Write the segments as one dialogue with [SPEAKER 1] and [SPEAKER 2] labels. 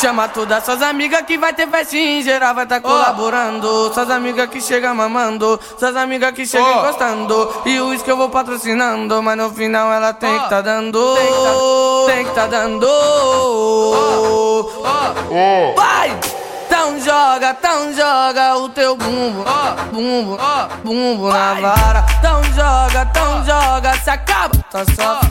[SPEAKER 1] Chama todas suas amigas que vai ter festinha em geral, vai tá colaborando. Suas amigas que chegam mamando, suas amigas que chegam
[SPEAKER 2] Oh.
[SPEAKER 1] encostando. E o uísque eu vou patrocinando, mas no final ela tem
[SPEAKER 2] Oh.
[SPEAKER 1] que tá dando. Tem que tá dando.
[SPEAKER 2] Oh.
[SPEAKER 1] Vai! Então joga, então joga o teu bumbo,
[SPEAKER 2] Oh.
[SPEAKER 1] bumbo,
[SPEAKER 2] Oh.
[SPEAKER 1] bumbo na vara. Então joga, então joga, se acaba, tá safada.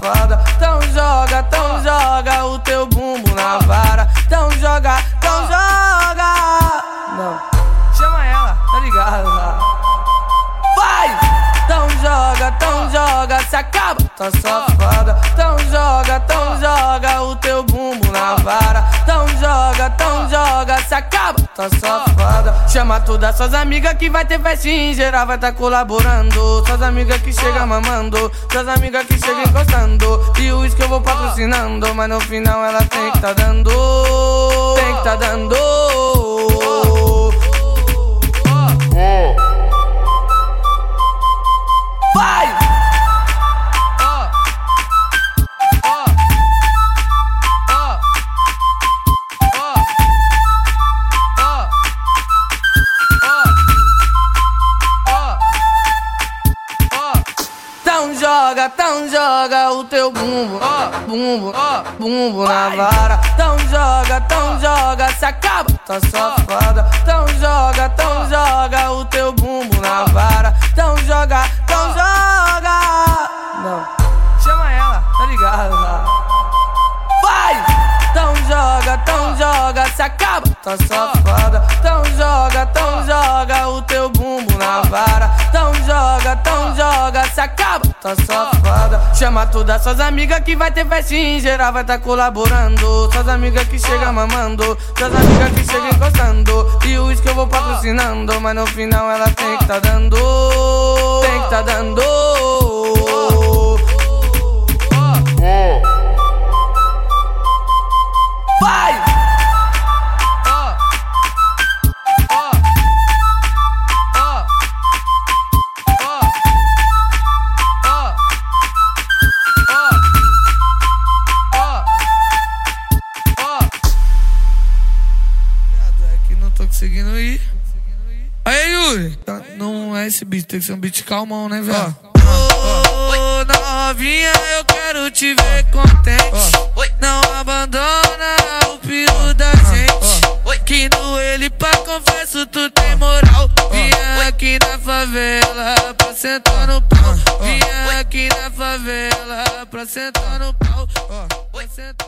[SPEAKER 1] Tá safada. Então joga, então joga o teu bumbo na vara. Então joga, então joga, se acaba, tá safada. Chama todas suas amigas que vai ter festinha em geral, vai tá colaborando. Suas amigas que chegam mamando, suas amigas que chegam encostando. E o uísque eu vou patrocinando, mas no final ela tem que tá dando. Tem que tá dando. Joga, então joga o teu bumbo,
[SPEAKER 2] Oh.
[SPEAKER 1] bumbo,
[SPEAKER 2] Oh.
[SPEAKER 1] bumbo na vara. Então joga, então joga, se acaba, tá safada. Então joga, então joga o teu bumbo na vara. Então joga, então joga. Não, chama ela, tá ligado? Vai! Então joga, então joga, se acaba, tá safada. Então joga, então joga o teu acaba, tá safada. Chama todas suas amigas que vai ter festinha em geral, vai tá colaborando. Suas amigas que chegam mamando, suas amigas que chegam encostando. E o uísque eu vou patrocinando, mas no final ela tem que tá dando. Tem que tá dando. Conseguindo ir. Aí, Yuri, tá- não é esse beat, tem que ser um beat calmão, né, velho? Ô, novinha, eu quero te ver contente. Não abandona o piru da gente. Que no ele pra confesso tu tem moral. Vinha aqui na favela pra sentar no pau. Vinha aqui na favela pra sentar no pau. Pra sentar-